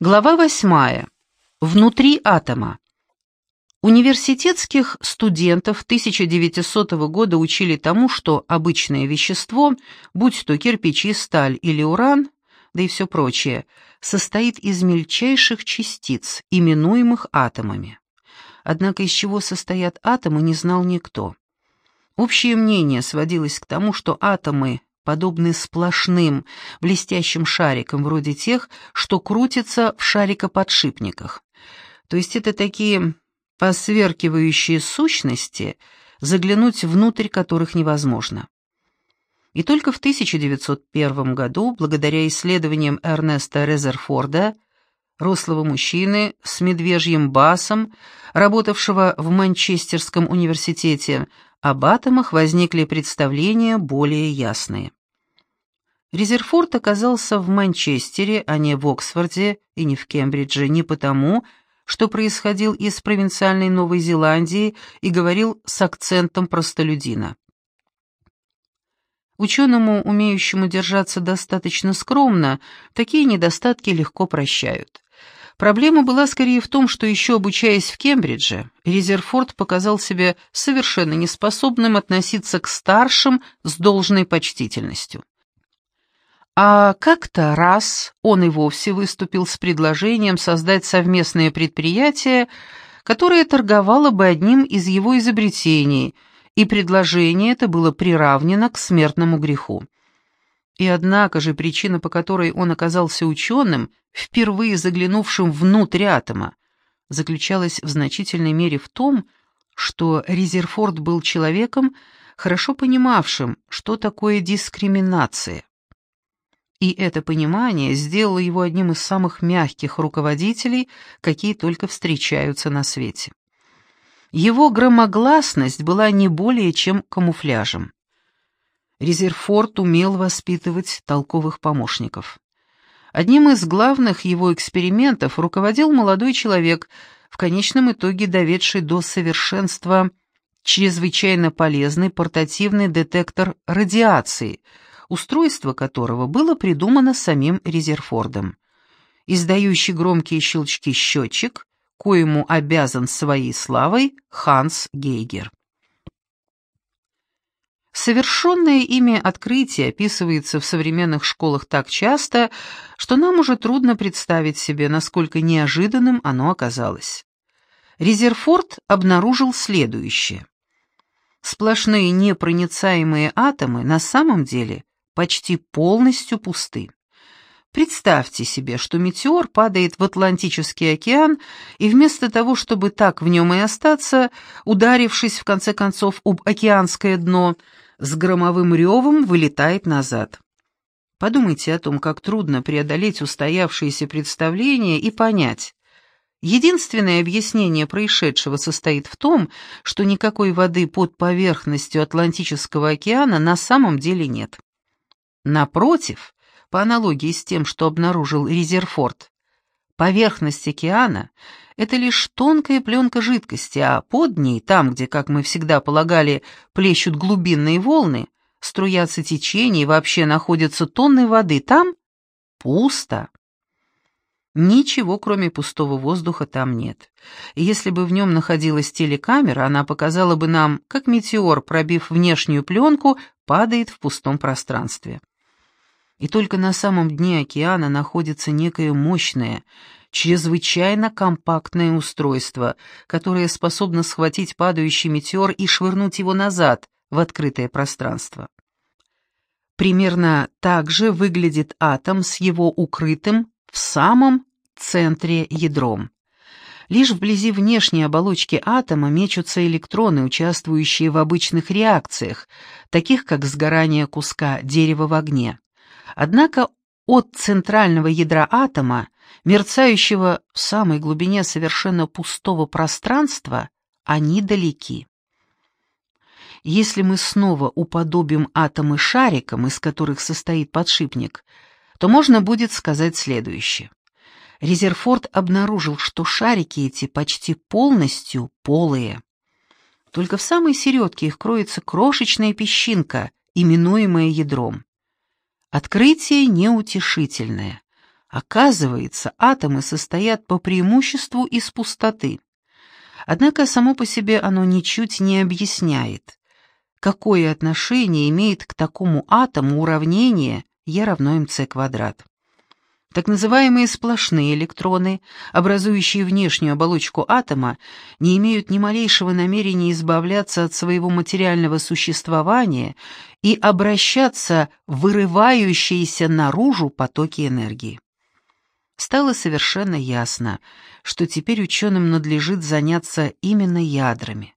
Глава восьмая. Внутри атома. Университетских студентов 1900 года учили тому, что обычное вещество, будь то кирпичи, сталь или уран, да и все прочее, состоит из мельчайших частиц, именуемых атомами. Однако из чего состоят атомы, не знал никто. Общее мнение сводилось к тому, что атомы подобны сплошным, блестящим шарикам, вроде тех, что крутятся в шарикоподшипниках. То есть это такие посверкивающие сущности, заглянуть внутрь которых невозможно. И только в 1901 году, благодаря исследованиям Эрнеста Резерфорда, рослого мужчины с медвежьим басом, работавшего в Манчестерском университете, об атомах возникли представления более ясные. Резерфорд оказался в Манчестере, а не в Оксфорде и не в Кембридже, не потому, что происходил из провинциальной Новой Зеландии и говорил с акцентом простолюдина. Ученому, умеющему держаться достаточно скромно, такие недостатки легко прощают. Проблема была скорее в том, что еще обучаясь в Кембридже, Резерфорд показал себя совершенно неспособным относиться к старшим с должной почтительностью. А как-то раз он и вовсе выступил с предложением создать совместное предприятие, которое торговало бы одним из его изобретений, и предложение это было приравнено к смертному греху. И однако же причина, по которой он оказался ученым, впервые заглянувшим внутрь атома, заключалась в значительной мере в том, что Резерфорд был человеком, хорошо понимавшим, что такое дискриминация. И это понимание сделало его одним из самых мягких руководителей, какие только встречаются на свете. Его громогласность была не более чем камуфляжем. Резерфорд умел воспитывать толковых помощников. Одним из главных его экспериментов руководил молодой человек, в конечном итоге доведший до совершенства чрезвычайно полезный портативный детектор радиации, устройство которого было придумано самим Резерфордом. Издающий громкие щелчки счетчик, коему обязан своей славой Ханс Гейгер. Совершенное ими открытие описывается в современных школах так часто, что нам уже трудно представить себе, насколько неожиданным оно оказалось. Резерфорд обнаружил следующее. Сплошные непроницаемые атомы на самом деле почти полностью пусты. Представьте себе, что метеор падает в Атлантический океан, и вместо того, чтобы так в нем и остаться, ударившись в конце концов об океанское дно, с громовым ревом вылетает назад. Подумайте о том, как трудно преодолеть устоявшиеся представления и понять. Единственное объяснение происшедшего состоит в том, что никакой воды под поверхностью Атлантического океана на самом деле нет. Напротив, по аналогии с тем, что обнаружил Резерфорд, поверхность океана это лишь тонкая пленка жидкости, а под ней, там, где, как мы всегда полагали, плещут глубинные волны, струятся течения и вообще находятся тонны воды, там пусто. Ничего, кроме пустого воздуха, там нет. Если бы в нем находилась телекамера, она показала бы нам, как метеор, пробив внешнюю пленку, падает в пустом пространстве. И только на самом дне океана находится некое мощное, чрезвычайно компактное устройство, которое способно схватить падающий метеор и швырнуть его назад в открытое пространство. Примерно так же выглядит атом с его укрытым в самом центре ядром. Лишь вблизи внешней оболочки атома мечутся электроны, участвующие в обычных реакциях, таких как сгорание куска дерева в огне. Однако от центрального ядра атома мерцающего в самой глубине совершенно пустого пространства, они далеки. Если мы снова уподобим атомы шарикам, из которых состоит подшипник, то можно будет сказать следующее. Резерфорд обнаружил, что шарики эти почти полностью полые. Только в самой середке их кроется крошечная песчинка, именуемая ядром. Открытие неутешительное. Оказывается, атомы состоят по преимуществу из пустоты. Однако само по себе оно ничуть не объясняет, какое отношение имеет к такому атому уравнение E равно mc квадрат. Так называемые сплошные электроны, образующие внешнюю оболочку атома, не имеют ни малейшего намерения избавляться от своего материального существования и обращаться в вырывающиеся наружу потоки энергии. Стало совершенно ясно, что теперь ученым надлежит заняться именно ядрами.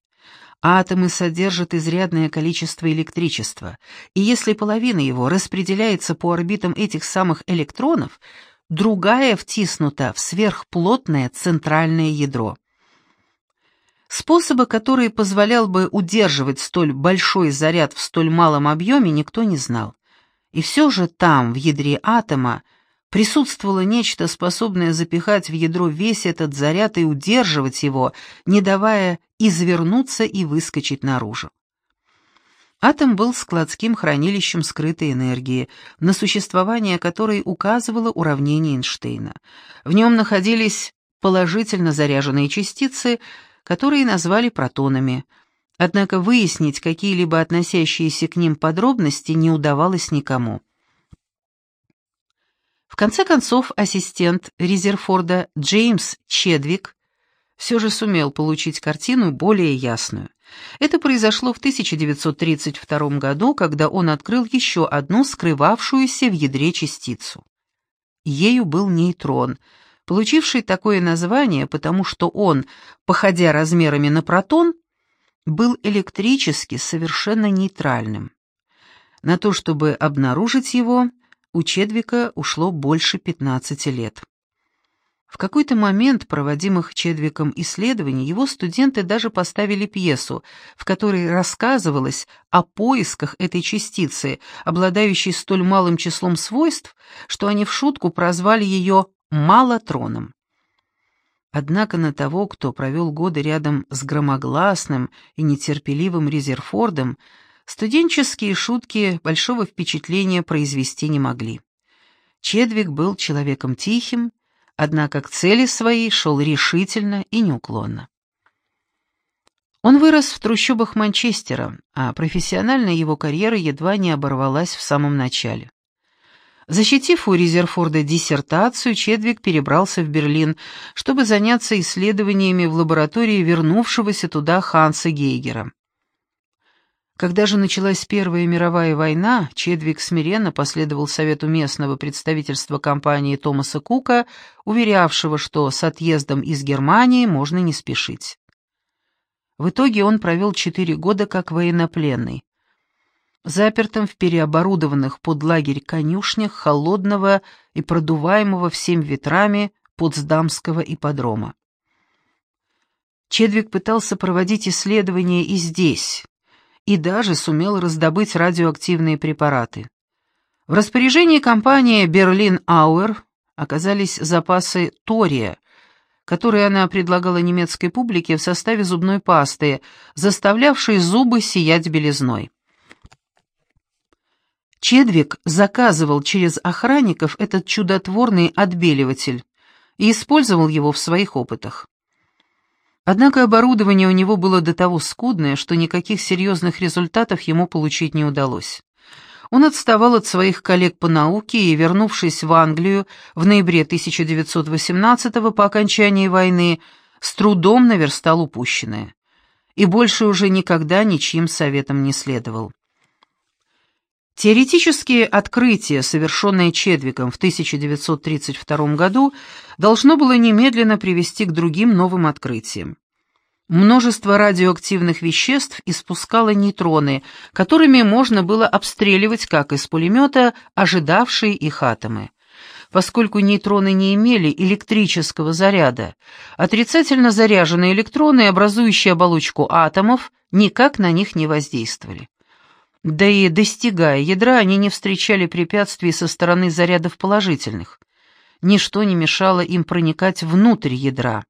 Атомы содержат изрядное количество электричества, и если половина его распределяется по орбитам этих самых электронов, другая втиснута в сверхплотное центральное ядро. Способа, который позволял бы удерживать столь большой заряд в столь малом объеме, никто не знал. И все же там, в ядре атома, присутствовало нечто, способное запихать в ядро весь этот заряд и удерживать его, не давая извернуться и выскочить наружу. Атом был складским хранилищем скрытой энергии, на существование которой указывало уравнение Эйнштейна. В нем находились положительно заряженные частицы, которые назвали протонами. Однако выяснить какие-либо относящиеся к ним подробности не удавалось никому. В конце концов, ассистент Резерфорда Джеймс Чедвик все же сумел получить картину более ясную. Это произошло в 1932 году, когда он открыл еще одну скрывавшуюся в ядре частицу. Ею был нейтрон, получивший такое название, потому что он, походя размерами на протон, был электрически совершенно нейтральным. На то, чтобы обнаружить его, у Чедвика ушло больше 15 лет. В какой-то момент проводимых Чедвиком исследований его студенты даже поставили пьесу, в которой рассказывалось о поисках этой частицы, обладающей столь малым числом свойств, что они в шутку прозвали ее «малотроном». Однако на того, кто провел годы рядом с громогласным и нетерпеливым Резерфордом, Студенческие шутки большого впечатления произвести не могли. Чедвик был человеком тихим, однако к цели своей шел решительно и неуклонно. Он вырос в трущобах Манчестера, а профессиональная его карьера едва не оборвалась в самом начале. Защитив у Резерфорда диссертацию, Чедвик перебрался в Берлин, чтобы заняться исследованиями в лаборатории вернувшегося туда Ханса Гейгера. Когда же началась Первая мировая война, Чедвик смиренно последовал совету местного представительства компании Томаса Кука, уверявшего, что с отъездом из Германии можно не спешить. В итоге он провел четыре года как военнопленный, запертым в переоборудованных под лагерь конюшнях холодного и продуваемого всем ветрами Потсдамского ипподрома. Чедвик пытался проводить исследования и здесь, и даже сумел раздобыть радиоактивные препараты. В распоряжении компании «Берлин Ауэр» оказались запасы тория, которые она предлагала немецкой публике в составе зубной пасты, заставлявшей зубы сиять белизной. Чедвик заказывал через охранников этот чудотворный отбеливатель и использовал его в своих опытах. Однако оборудование у него было до того скудное, что никаких серьезных результатов ему получить не удалось. Он отставал от своих коллег по науке и, вернувшись в Англию в ноябре 1918 по окончании войны, с трудом наверстал упущенное. И больше уже никогда ничьим советом не следовал. Теоретические открытия, совершенные Чедвиком в 1932 году, должно было немедленно привести к другим новым открытиям. Множество радиоактивных веществ испускало нейтроны, которыми можно было обстреливать, как из пулемета, ожидавшие их атомы. Поскольку нейтроны не имели электрического заряда, отрицательно заряженные электроны, образующие оболочку атомов, никак на них не воздействовали. Да и достигая ядра, они не встречали препятствий со стороны зарядов положительных. Ничто не мешало им проникать внутрь ядра.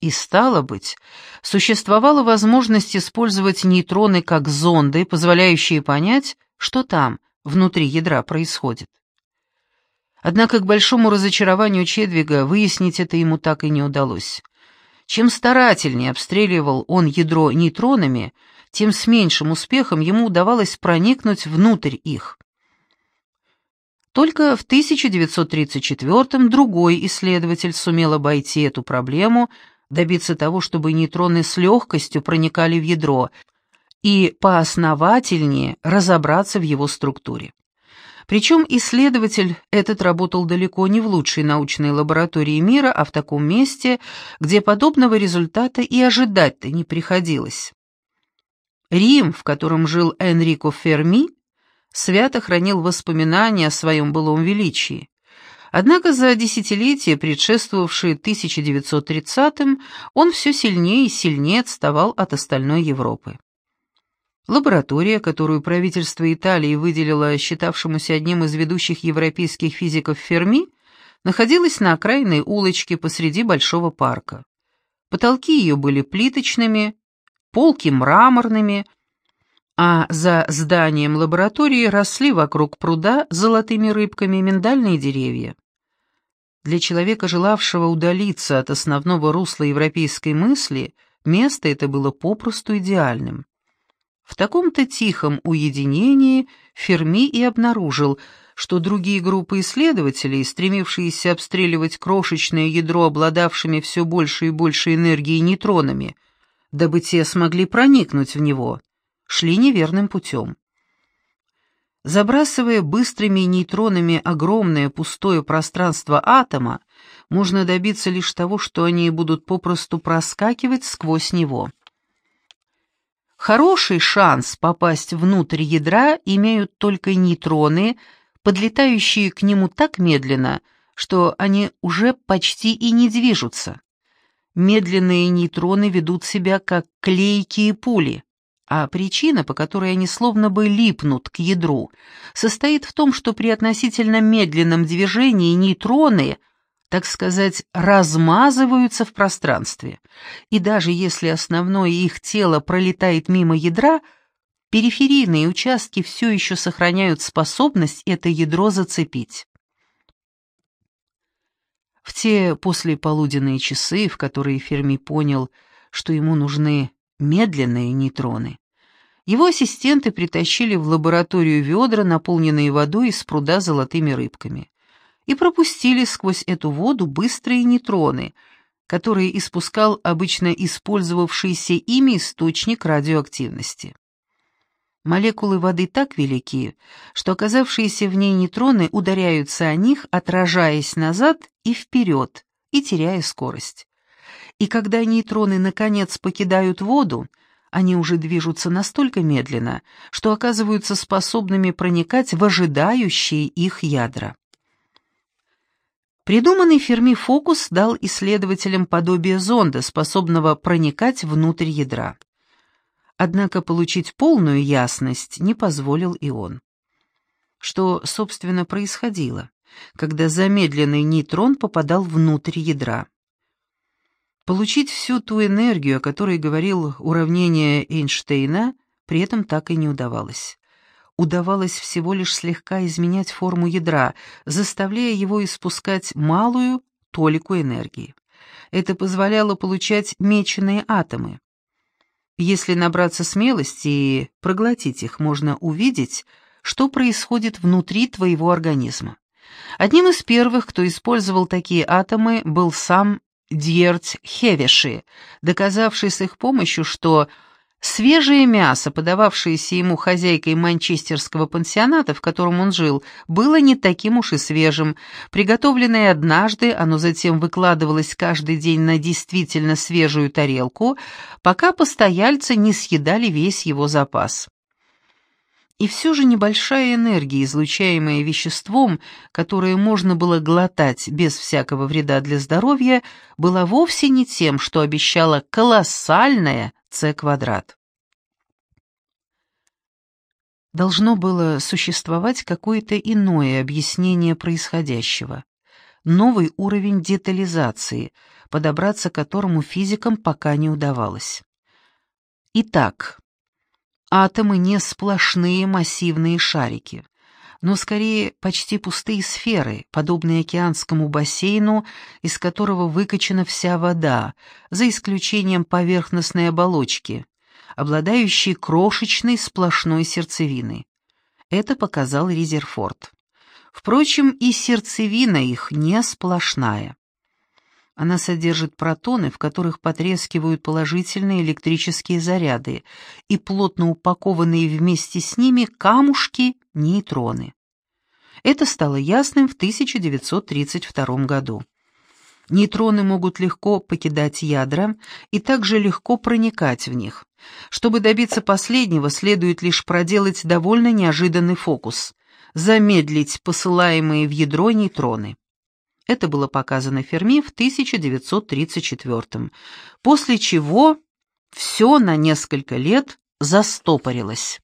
И стало быть, существовала возможность использовать нейтроны как зонды, позволяющие понять, что там, внутри ядра, происходит. Однако к большому разочарованию Чедвига выяснить это ему так и не удалось. Чем старательнее обстреливал он ядро нейтронами, тем с меньшим успехом ему удавалось проникнуть внутрь их. Только в 1934-м другой исследователь сумел обойти эту проблему, добиться того, чтобы нейтроны с легкостью проникали в ядро и поосновательнее разобраться в его структуре. Причем исследователь этот работал далеко не в лучшей научной лаборатории мира, а в таком месте, где подобного результата и ожидать-то не приходилось. Рим, в котором жил Энрико Ферми, свято хранил воспоминания о своем былом величии. Однако за десятилетия, предшествовавшие 1930-м, он все сильнее и сильнее отставал от остальной Европы. Лаборатория, которую правительство Италии выделило считавшемуся одним из ведущих европейских физиков Ферми, находилась на окраинной улочке посреди большого парка. Потолки ее были плиточными, полки мраморными, а за зданием лаборатории росли вокруг пруда золотыми рыбками миндальные деревья. Для человека, желавшего удалиться от основного русла европейской мысли, место это было попросту идеальным. В таком-то тихом уединении Ферми и обнаружил, что другие группы исследователей, стремившиеся обстреливать крошечное ядро обладавшими все больше и больше энергией нейтронами, дабы те смогли проникнуть в него, шли неверным путем. Забрасывая быстрыми нейтронами огромное пустое пространство атома, можно добиться лишь того, что они будут попросту проскакивать сквозь него. Хороший шанс попасть внутрь ядра имеют только нейтроны, подлетающие к нему так медленно, что они уже почти и не движутся. Медленные нейтроны ведут себя как клейкие пули, а причина, по которой они словно бы липнут к ядру, состоит в том, что при относительно медленном движении нейтроны так сказать, размазываются в пространстве. И даже если основное их тело пролетает мимо ядра, периферийные участки все еще сохраняют способность это ядро зацепить. В те послеполуденные часы, в которые Ферми понял, что ему нужны медленные нейтроны, его ассистенты притащили в лабораторию ведра, наполненные водой из пруда золотыми рыбками и пропустили сквозь эту воду быстрые нейтроны, которые испускал обычно использовавшийся ими источник радиоактивности. Молекулы воды так велики, что оказавшиеся в ней нейтроны ударяются о них, отражаясь назад и вперед, и теряя скорость. И когда нейтроны наконец покидают воду, они уже движутся настолько медленно, что оказываются способными проникать в ожидающие их ядра. Придуманный Ферми фокус дал исследователям подобие зонда, способного проникать внутрь ядра. Однако получить полную ясность не позволил и он. Что, собственно, происходило, когда замедленный нейтрон попадал внутрь ядра? Получить всю ту энергию, о которой говорил уравнение Эйнштейна, при этом так и не удавалось удавалось всего лишь слегка изменять форму ядра, заставляя его испускать малую толику энергии. Это позволяло получать меченые атомы. Если набраться смелости и проглотить их, можно увидеть, что происходит внутри твоего организма. Одним из первых, кто использовал такие атомы, был сам Дьерть Хевеши, доказавший с их помощью, что Свежее мясо, подававшееся ему хозяйкой манчестерского пансионата, в котором он жил, было не таким уж и свежим. Приготовленное однажды, оно затем выкладывалось каждый день на действительно свежую тарелку, пока постояльцы не съедали весь его запас. И все же небольшая энергия, излучаемая веществом, которое можно было глотать без всякого вреда для здоровья, была вовсе не тем, что обещала колоссальная c квадрат. Должно было существовать какое-то иное объяснение происходящего, новый уровень детализации, подобраться к которому физикам пока не удавалось. Итак, атомы не сплошные массивные шарики. Но скорее почти пустые сферы, подобные океанскому бассейну, из которого выкачана вся вода, за исключением поверхностной оболочки, обладающей крошечной сплошной сердцевиной. Это показал Резерфорд. Впрочем, и сердцевина их не сплошная. Она содержит протоны, в которых потрескивают положительные электрические заряды, и плотно упакованные вместе с ними камушки – нейтроны. Это стало ясным в 1932 году. Нейтроны могут легко покидать ядра и также легко проникать в них. Чтобы добиться последнего, следует лишь проделать довольно неожиданный фокус – замедлить посылаемые в ядро нейтроны. Это было показано Ферми в 1934 после чего все на несколько лет застопорилось.